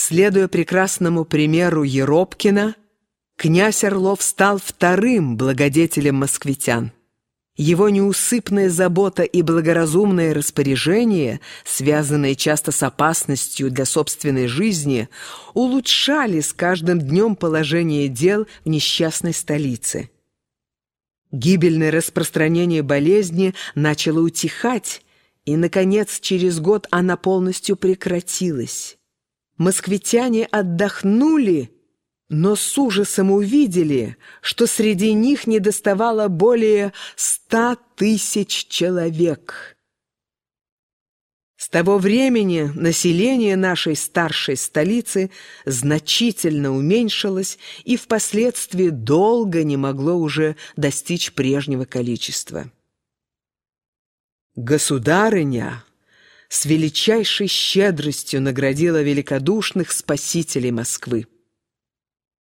Следуя прекрасному примеру Еропкина, князь Орлов стал вторым благодетелем москвитян. Его неусыпная забота и благоразумное распоряжение, связанные часто с опасностью для собственной жизни, улучшали с каждым днем положение дел в несчастной столице. Гибельное распространение болезни начало утихать, и, наконец, через год она полностью прекратилась. Москвитяне отдохнули, но с ужасом увидели, что среди них недоставало более ста тысяч человек. С того времени население нашей старшей столицы значительно уменьшилось и впоследствии долго не могло уже достичь прежнего количества. Государыня с величайшей щедростью наградила великодушных спасителей Москвы.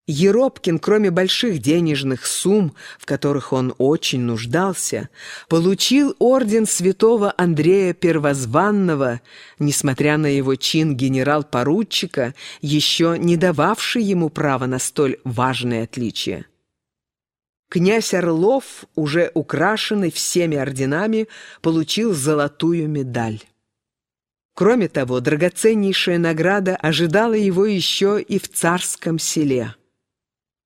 Еропкин, кроме больших денежных сумм, в которых он очень нуждался, получил орден святого Андрея Первозванного, несмотря на его чин генерал-поручика, еще не дававший ему права на столь важное отличие. Князь Орлов, уже украшенный всеми орденами, получил золотую медаль. Кроме того, драгоценнейшая награда ожидала его еще и в царском селе.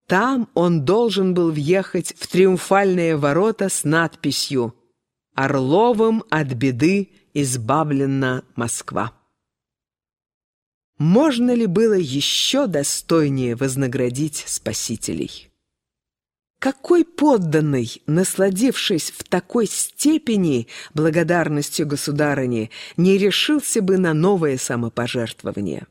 Там он должен был въехать в триумфальные ворота с надписью «Орловым от беды избавлена Москва». Можно ли было еще достойнее вознаградить спасителей? Какой подданный, насладившись в такой степени благодарностью государыне, не решился бы на новое самопожертвование?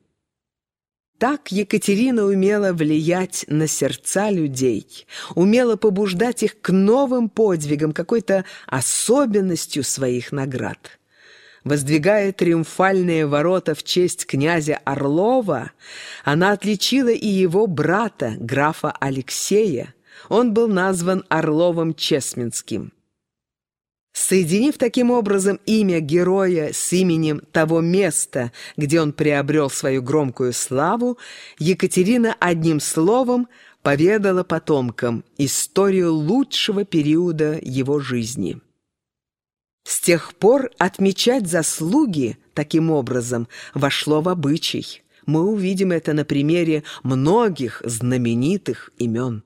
Так Екатерина умела влиять на сердца людей, умела побуждать их к новым подвигам, какой-то особенностью своих наград. Воздвигая триумфальные ворота в честь князя Орлова, она отличила и его брата, графа Алексея, он был назван Орловым Чесменским. Соединив таким образом имя героя с именем того места, где он приобрел свою громкую славу, Екатерина одним словом поведала потомкам историю лучшего периода его жизни. С тех пор отмечать заслуги таким образом вошло в обычай. Мы увидим это на примере многих знаменитых имен.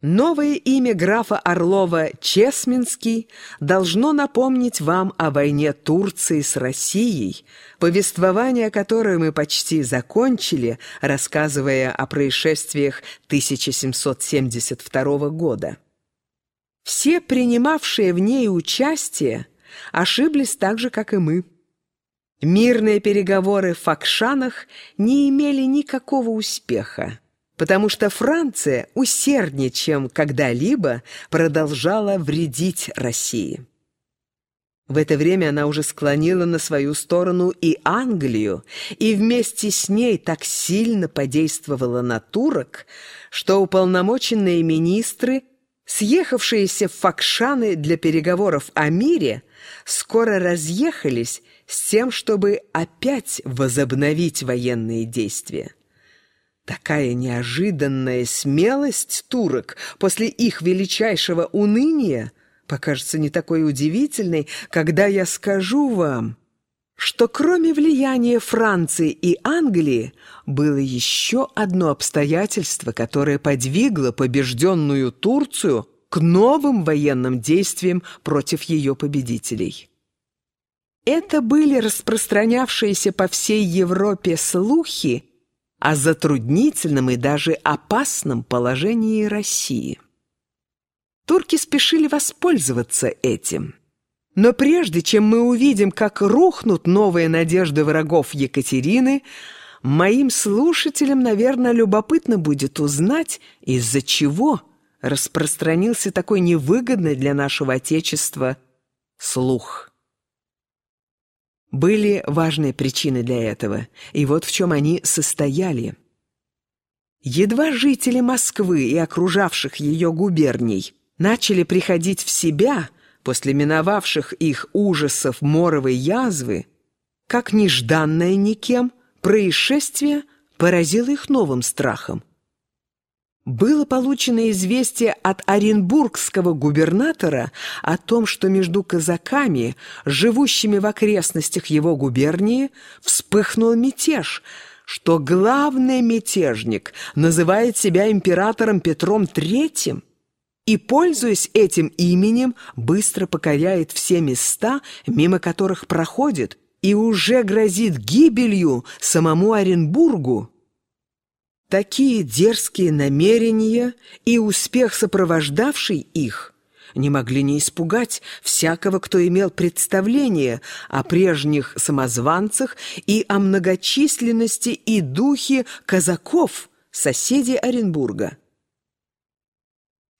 Новое имя графа Орлова Чесминский должно напомнить вам о войне Турции с Россией, повествование о которой мы почти закончили, рассказывая о происшествиях 1772 года. Все принимавшие в ней участие ошиблись так же, как и мы. Мирные переговоры в Факшанах не имели никакого успеха потому что Франция усерднее, чем когда-либо, продолжала вредить России. В это время она уже склонила на свою сторону и Англию, и вместе с ней так сильно подействовала на турок, что уполномоченные министры, съехавшиеся в Факшаны для переговоров о мире, скоро разъехались с тем, чтобы опять возобновить военные действия. Такая неожиданная смелость турок после их величайшего уныния покажется не такой удивительной, когда я скажу вам, что кроме влияния Франции и Англии было еще одно обстоятельство, которое подвигло побежденную Турцию к новым военным действиям против ее победителей. Это были распространявшиеся по всей Европе слухи о затруднительном и даже опасном положении России. Турки спешили воспользоваться этим. Но прежде чем мы увидим, как рухнут новые надежды врагов Екатерины, моим слушателям, наверное, любопытно будет узнать, из-за чего распространился такой невыгодный для нашего Отечества слух. Были важные причины для этого, и вот в чем они состояли. Едва жители Москвы и окружавших ее губерний начали приходить в себя после миновавших их ужасов моровой язвы, как нежданное никем, происшествие поразило их новым страхом. Было получено известие от оренбургского губернатора о том, что между казаками, живущими в окрестностях его губернии, вспыхнул мятеж, что главный мятежник называет себя императором Петром Третьим и, пользуясь этим именем, быстро покоряет все места, мимо которых проходит, и уже грозит гибелью самому Оренбургу. Такие дерзкие намерения и успех, сопровождавший их, не могли не испугать всякого, кто имел представление о прежних самозванцах и о многочисленности и духе казаков, соседей Оренбурга.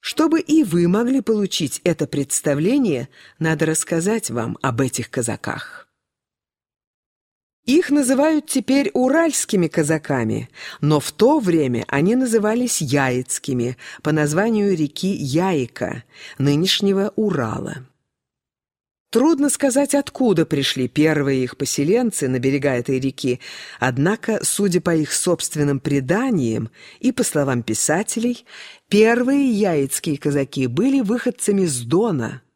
Чтобы и вы могли получить это представление, надо рассказать вам об этих казаках. Их называют теперь уральскими казаками, но в то время они назывались яицкими по названию реки Яика, нынешнего Урала. Трудно сказать, откуда пришли первые их поселенцы на берега этой реки, однако, судя по их собственным преданиям и по словам писателей, первые яицкие казаки были выходцами с Дона –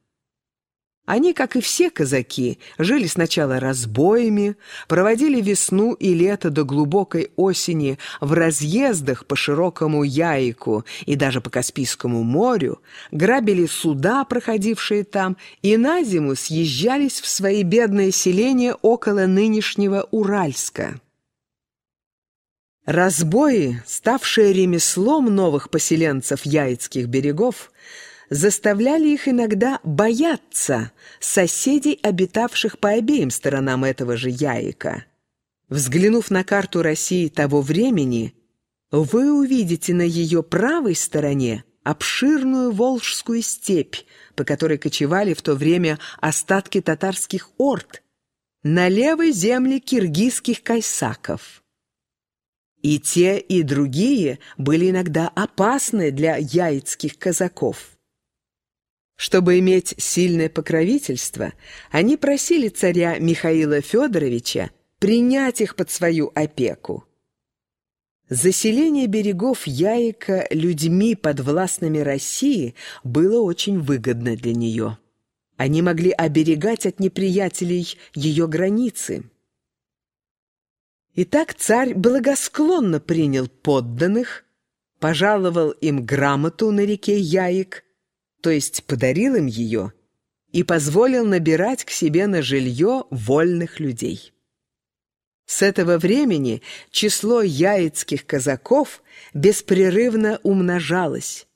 они, как и все казаки, жили сначала разбоями, проводили весну и лето до глубокой осени в разъездах по широкому Яику и даже по Каспийскому морю, грабили суда, проходившие там, и на зиму съезжались в свои бедные селения около нынешнего Уральска. Разбои, ставшие ремеслом новых поселенцев яицких берегов, заставляли их иногда бояться соседей, обитавших по обеим сторонам этого же яика. Взглянув на карту России того времени, вы увидите на ее правой стороне обширную Волжскую степь, по которой кочевали в то время остатки татарских орд, на левой земле киргизских кайсаков. И те, и другие были иногда опасны для яицких казаков. Чтобы иметь сильное покровительство, они просили царя Михаила Федоровича принять их под свою опеку. Заселение берегов Яика людьми, подвластными России, было очень выгодно для нее. Они могли оберегать от неприятелей ее границы. Итак, царь благосклонно принял подданных, пожаловал им грамоту на реке Яик – то есть подарил им ее и позволил набирать к себе на жилье вольных людей. С этого времени число яицких казаков беспрерывно умножалось.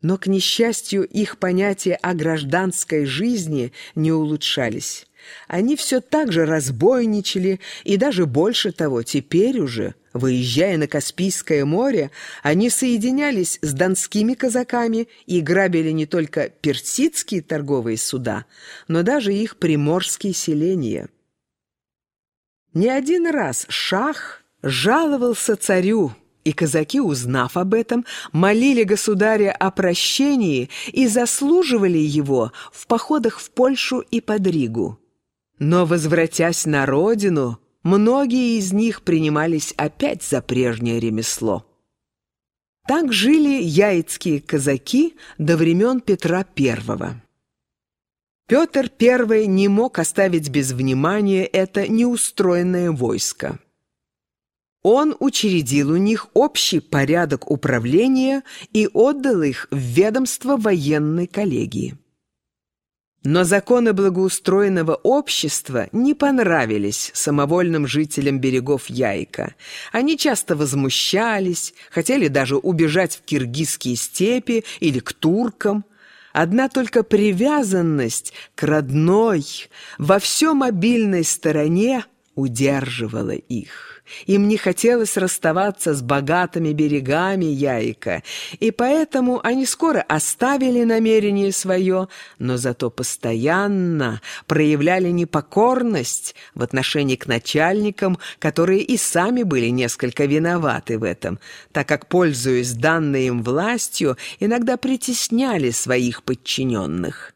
Но, к несчастью, их понятия о гражданской жизни не улучшались. Они все так же разбойничали, и даже больше того, теперь уже, выезжая на Каспийское море, они соединялись с донскими казаками и грабили не только персидские торговые суда, но даже их приморские селения. Не один раз шах жаловался царю, и казаки, узнав об этом, молили государя о прощении и заслуживали его в походах в Польшу и под Ригу. Но, возвратясь на родину, многие из них принимались опять за прежнее ремесло. Так жили яицкие казаки до времен Петра I. Петр I не мог оставить без внимания это неустроенное войско. Он учредил у них общий порядок управления и отдал их в ведомство военной коллегии. Но законы благоустроенного общества не понравились самовольным жителям берегов Яйка. Они часто возмущались, хотели даже убежать в киргизские степи или к туркам. Одна только привязанность к родной, во всем обильной стороне удерживала их. Им не хотелось расставаться с богатыми берегами Яйка, и поэтому они скоро оставили намерение свое, но зато постоянно проявляли непокорность в отношении к начальникам, которые и сами были несколько виноваты в этом, так как, пользуясь данной им властью, иногда притесняли своих подчиненных.